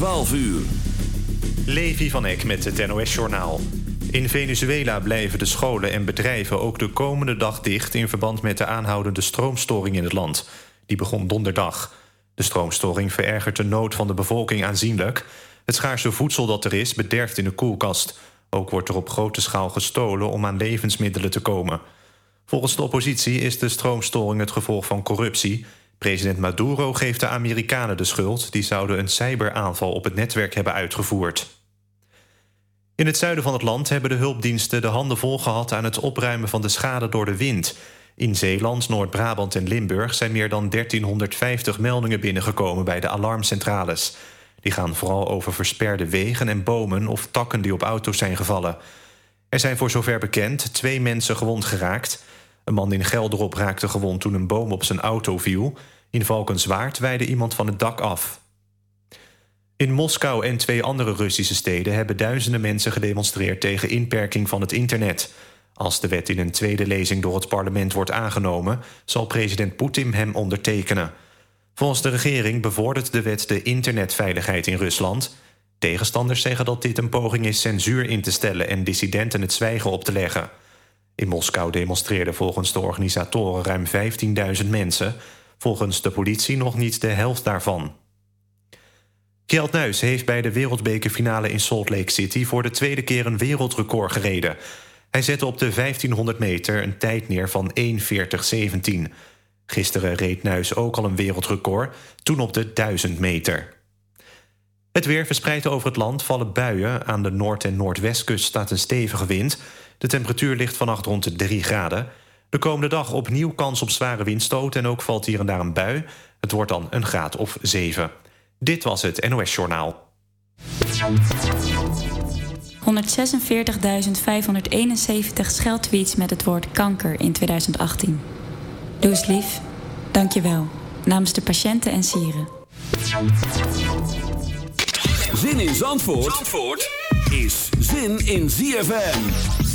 12 uur. Levi van Eck met het NOS-journaal. In Venezuela blijven de scholen en bedrijven ook de komende dag dicht... in verband met de aanhoudende stroomstoring in het land. Die begon donderdag. De stroomstoring verergert de nood van de bevolking aanzienlijk. Het schaarse voedsel dat er is bederft in de koelkast. Ook wordt er op grote schaal gestolen om aan levensmiddelen te komen. Volgens de oppositie is de stroomstoring het gevolg van corruptie... President Maduro geeft de Amerikanen de schuld. Die zouden een cyberaanval op het netwerk hebben uitgevoerd. In het zuiden van het land hebben de hulpdiensten de handen vol gehad... aan het opruimen van de schade door de wind. In Zeeland, Noord-Brabant en Limburg zijn meer dan 1350 meldingen binnengekomen... bij de alarmcentrales. Die gaan vooral over versperde wegen en bomen... of takken die op auto's zijn gevallen. Er zijn voor zover bekend twee mensen gewond geraakt... Een man in Gelderop raakte gewond toen een boom op zijn auto viel. In Valkenswaard weide iemand van het dak af. In Moskou en twee andere Russische steden... hebben duizenden mensen gedemonstreerd tegen inperking van het internet. Als de wet in een tweede lezing door het parlement wordt aangenomen... zal president Poetin hem ondertekenen. Volgens de regering bevordert de wet de internetveiligheid in Rusland. Tegenstanders zeggen dat dit een poging is censuur in te stellen... en dissidenten het zwijgen op te leggen. In Moskou demonstreerden volgens de organisatoren ruim 15.000 mensen. Volgens de politie nog niet de helft daarvan. Kjeld Nuis heeft bij de wereldbekerfinale in Salt Lake City... voor de tweede keer een wereldrecord gereden. Hij zette op de 1500 meter een tijd neer van 1.40.17. Gisteren reed Nuis ook al een wereldrecord, toen op de 1000 meter. Het weer verspreidt over het land, vallen buien. Aan de noord- en noordwestkust staat een stevige wind. De temperatuur ligt vannacht rond de 3 graden. De komende dag opnieuw kans op zware windstoot... en ook valt hier en daar een bui. Het wordt dan een graad of 7. Dit was het NOS Journaal. 146.571 scheldtweets met het woord kanker in 2018. Doe eens lief. Dank je wel. Namens de patiënten en sieren. Zin in Zandvoort, Zandvoort is zin in ZFM.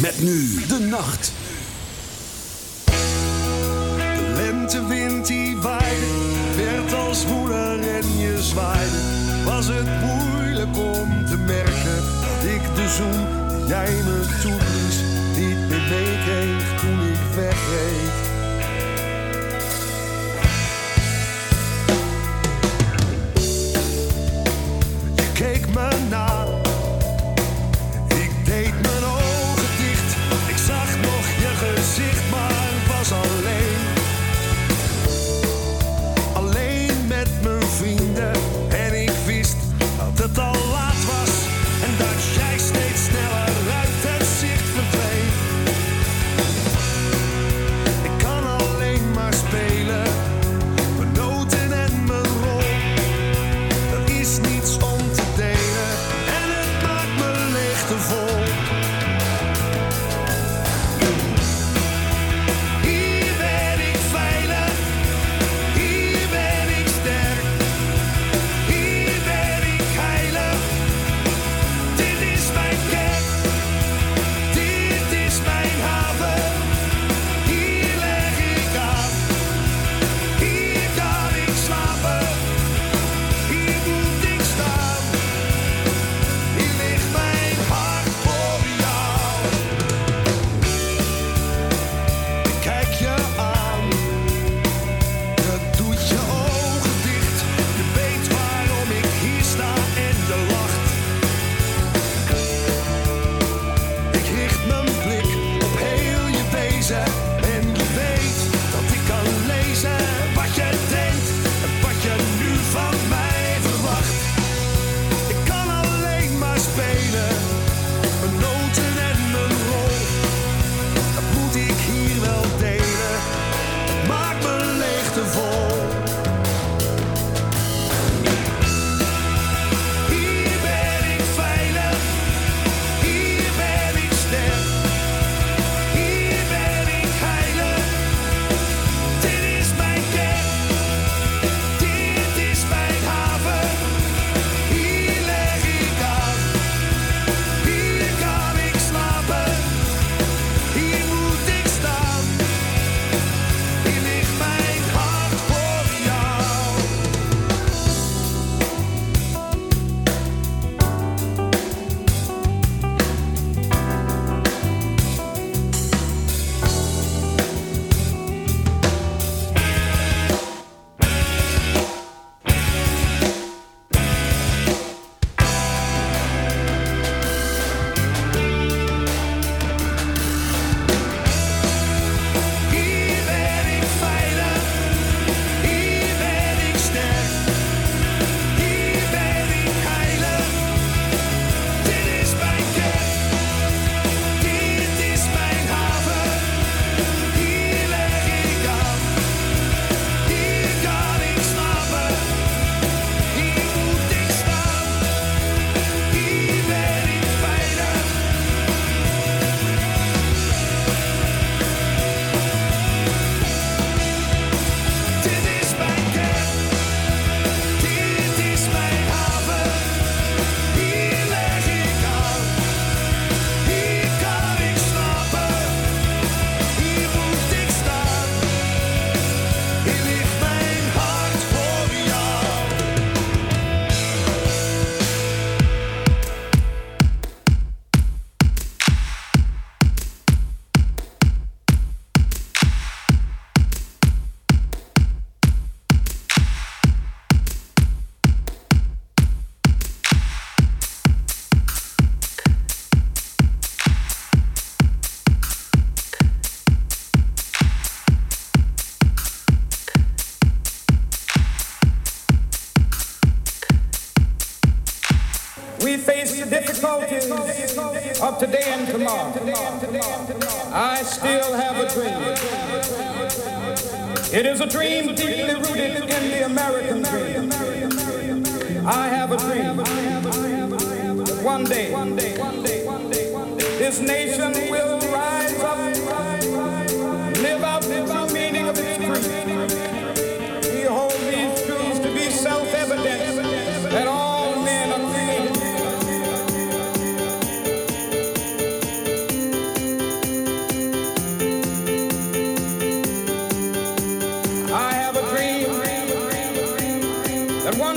Met nu de nacht. De lentewind die waaide, werd als woeler en je zwaaide. Was het moeilijk om te merken dat ik de zoen jij me toeblies niet meer meekreeg toen ik wegreed.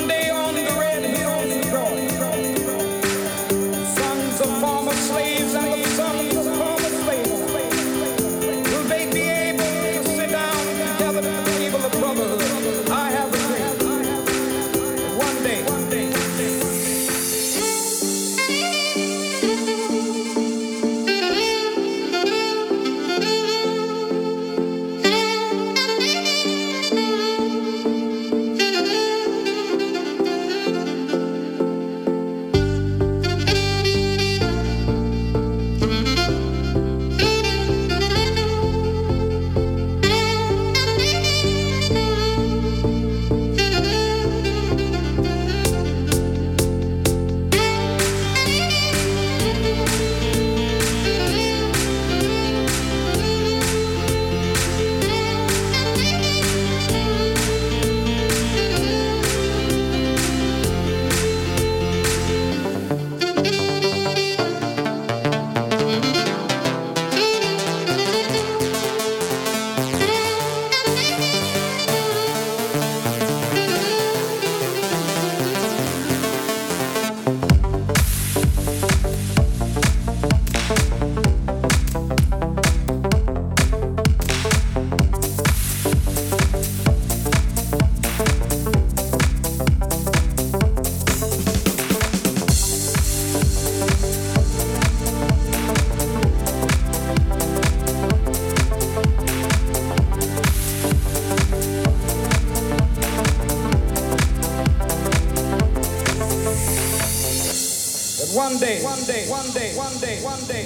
They on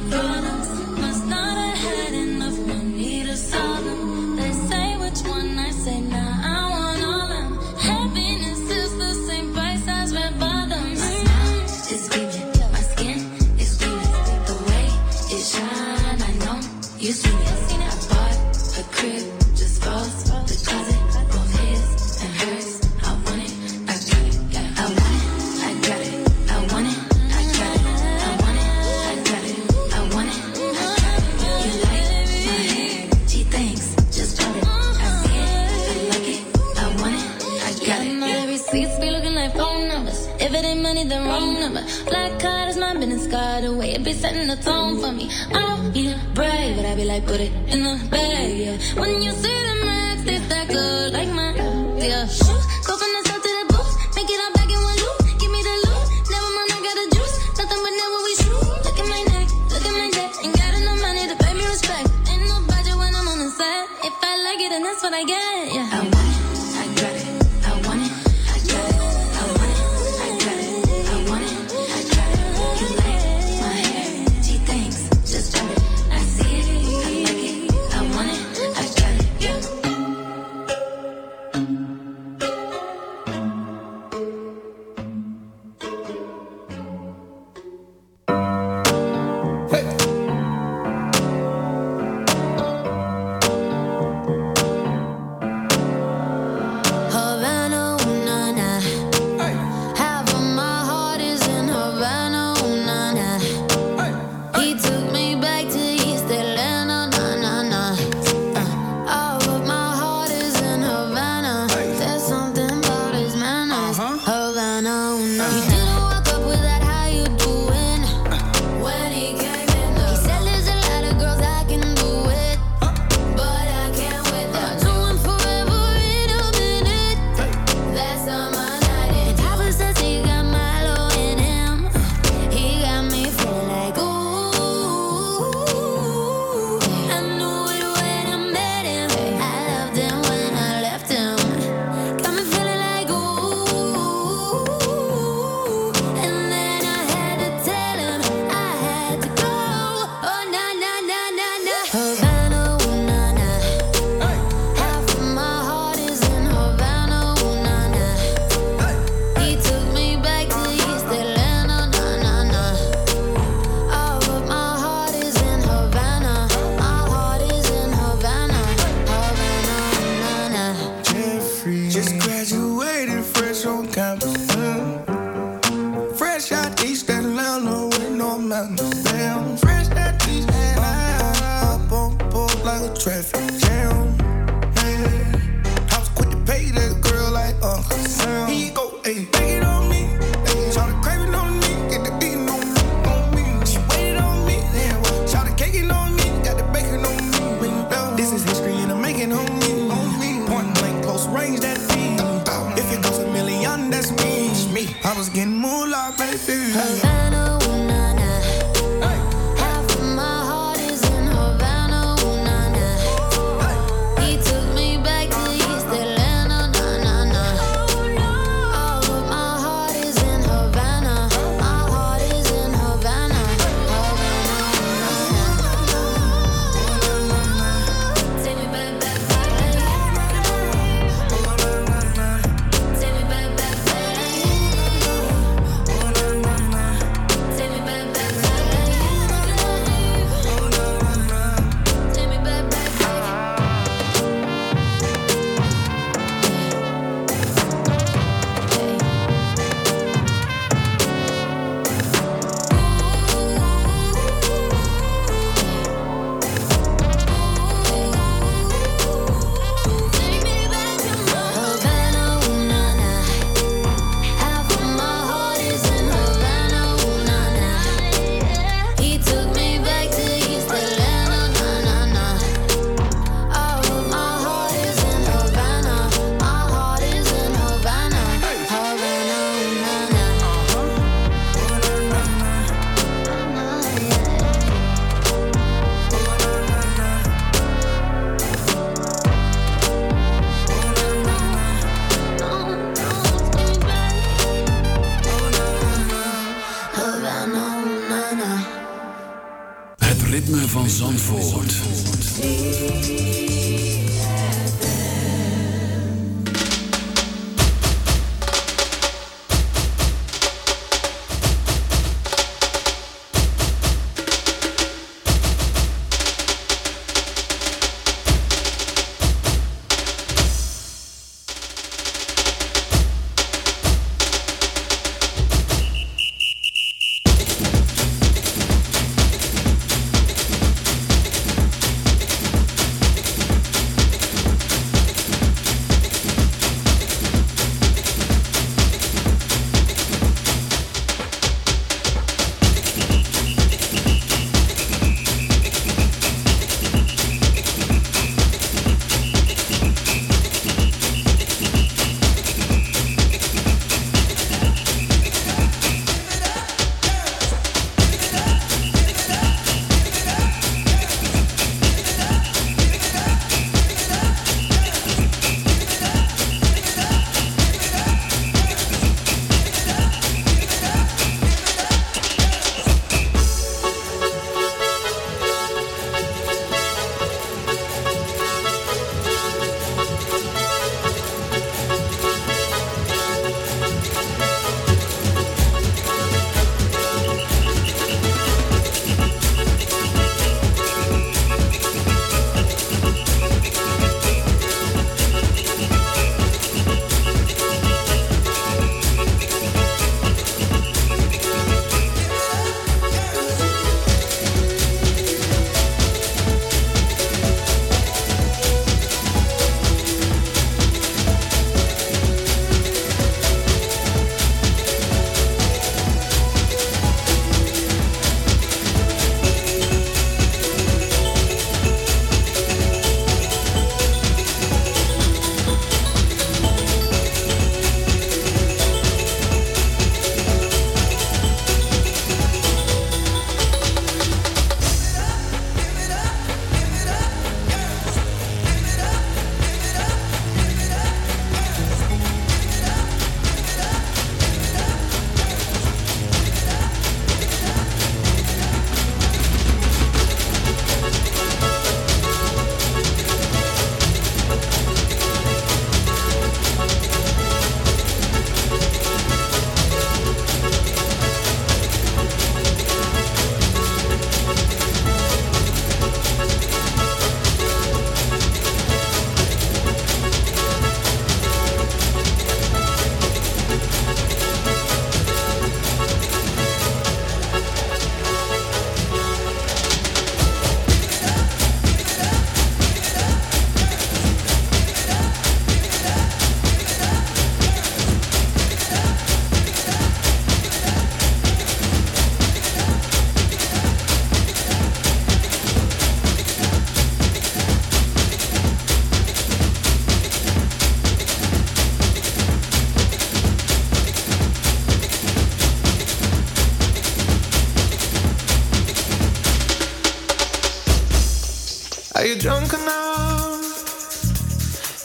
te. good at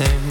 Everything.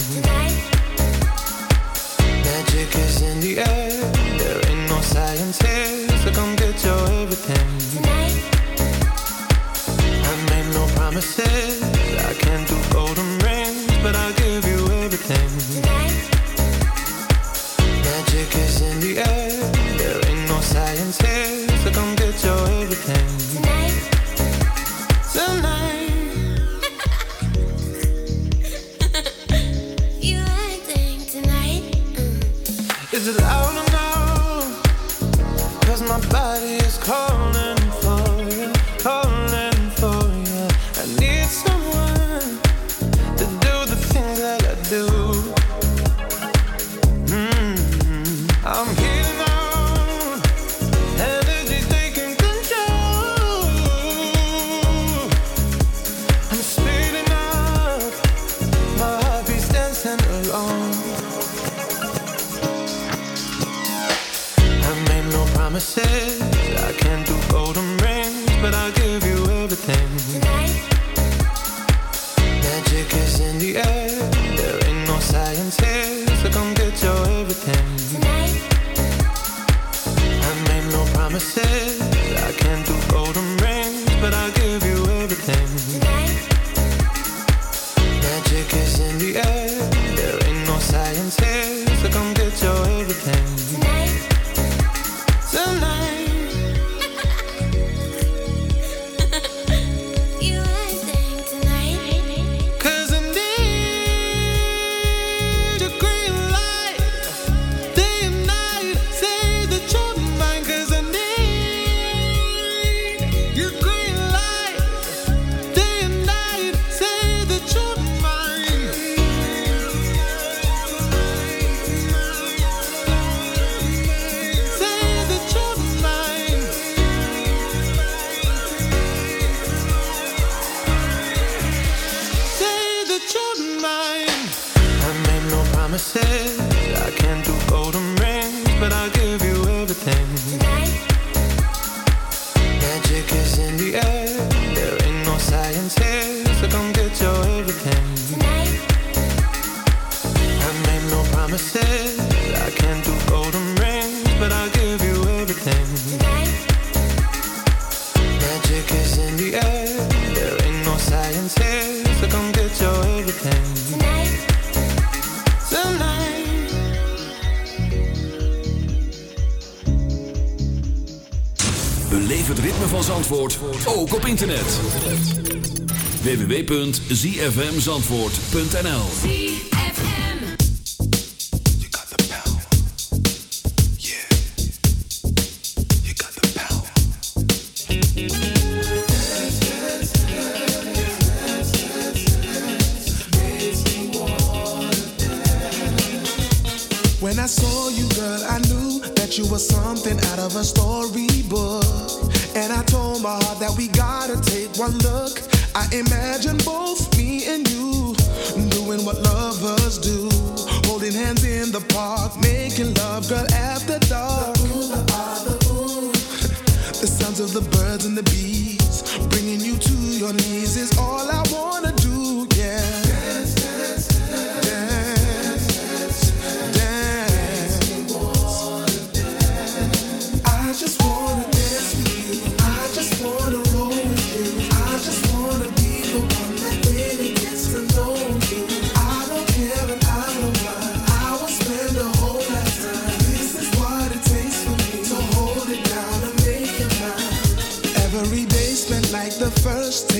www.zfmzandvoort.nl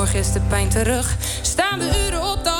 morgen is de pijn terug. Staan we uren op de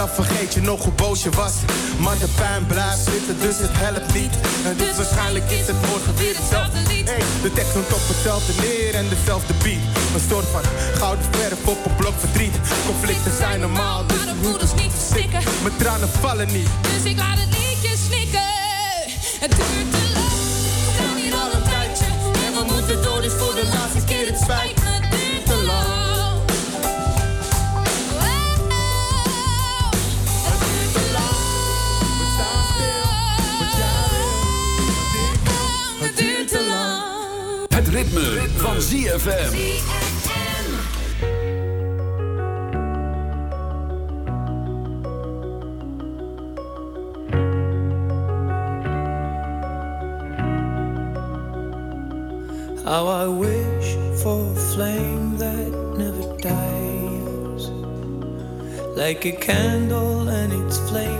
dan vergeet je nog hoe boos je was. Maar de pijn blijft zitten, dus het helpt niet. En dus waarschijnlijk is het morgen weer hetzelfde. Hey, de tekst noemt op hetzelfde neer en dezelfde beat. Een soort van gouden verf op een blok verdriet. Conflicten zijn normaal, dus Maar de niet mijn tranen vallen niet. Dus ik laat het liedje snikken. Het duurt te lang. We staan hier al een tijdje. En we moeten door, dus voor de ritme, ritme. van ZFM. How I wish for a flame that never dies Like a candle and its flame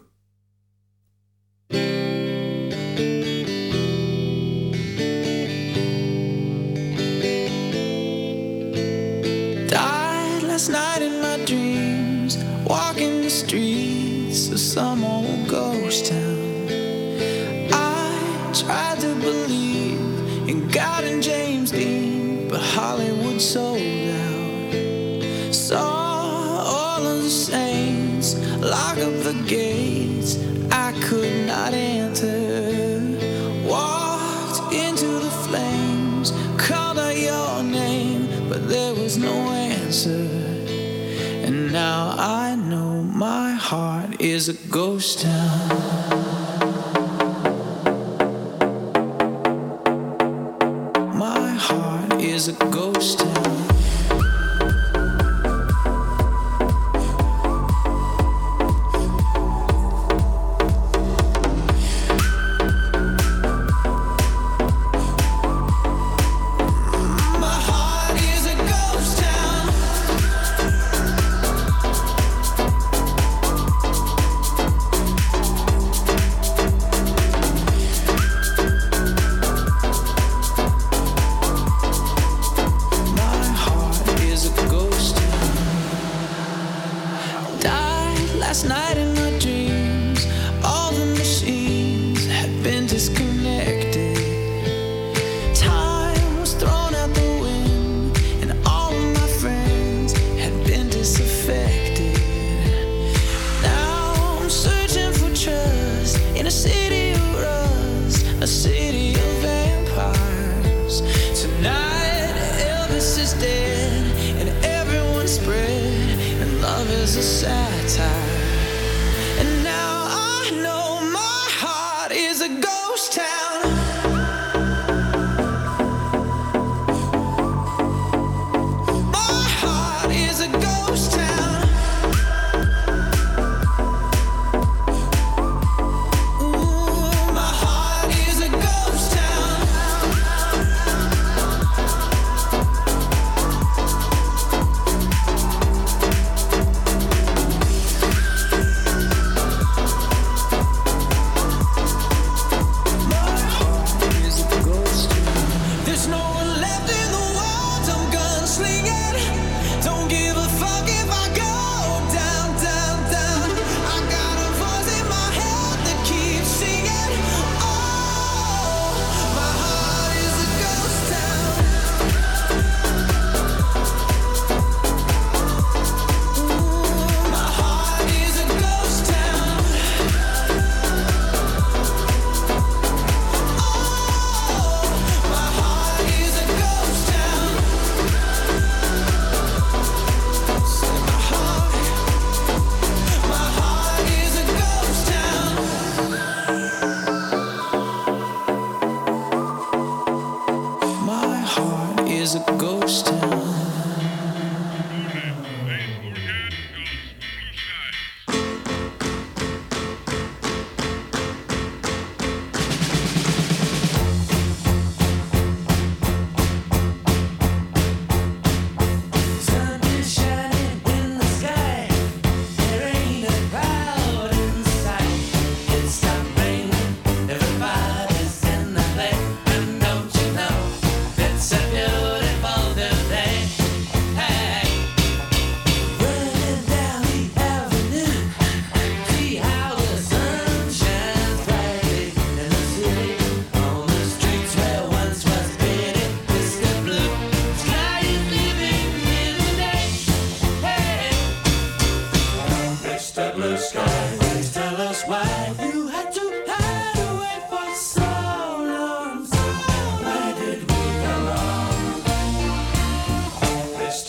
answer. And now I know my heart is a ghost town.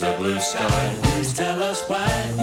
the blue sky. Please tell us why.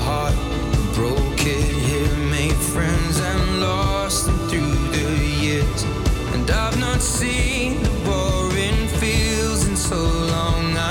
friends and lost them through the years. And I've not seen the boring fields in so long. I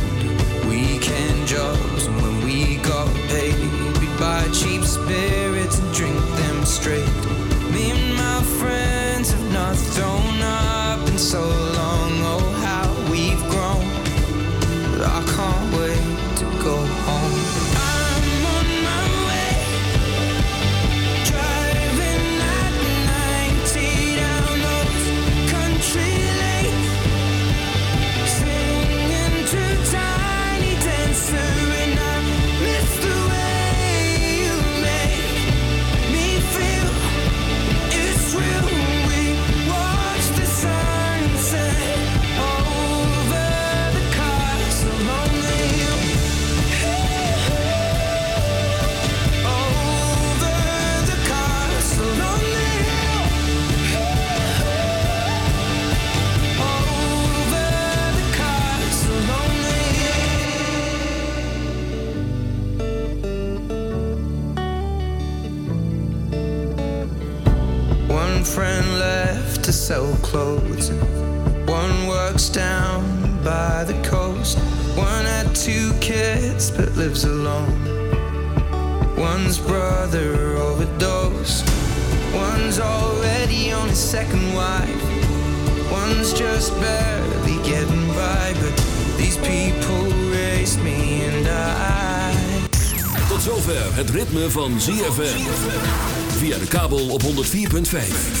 down by the coast. One had two kids but lives alone. One's brother overdosed. One's already on his second wife. One's just barely getting by. But these people raised me and I. Tot zover het ritme van ZFM. Via de kabel op 104.5.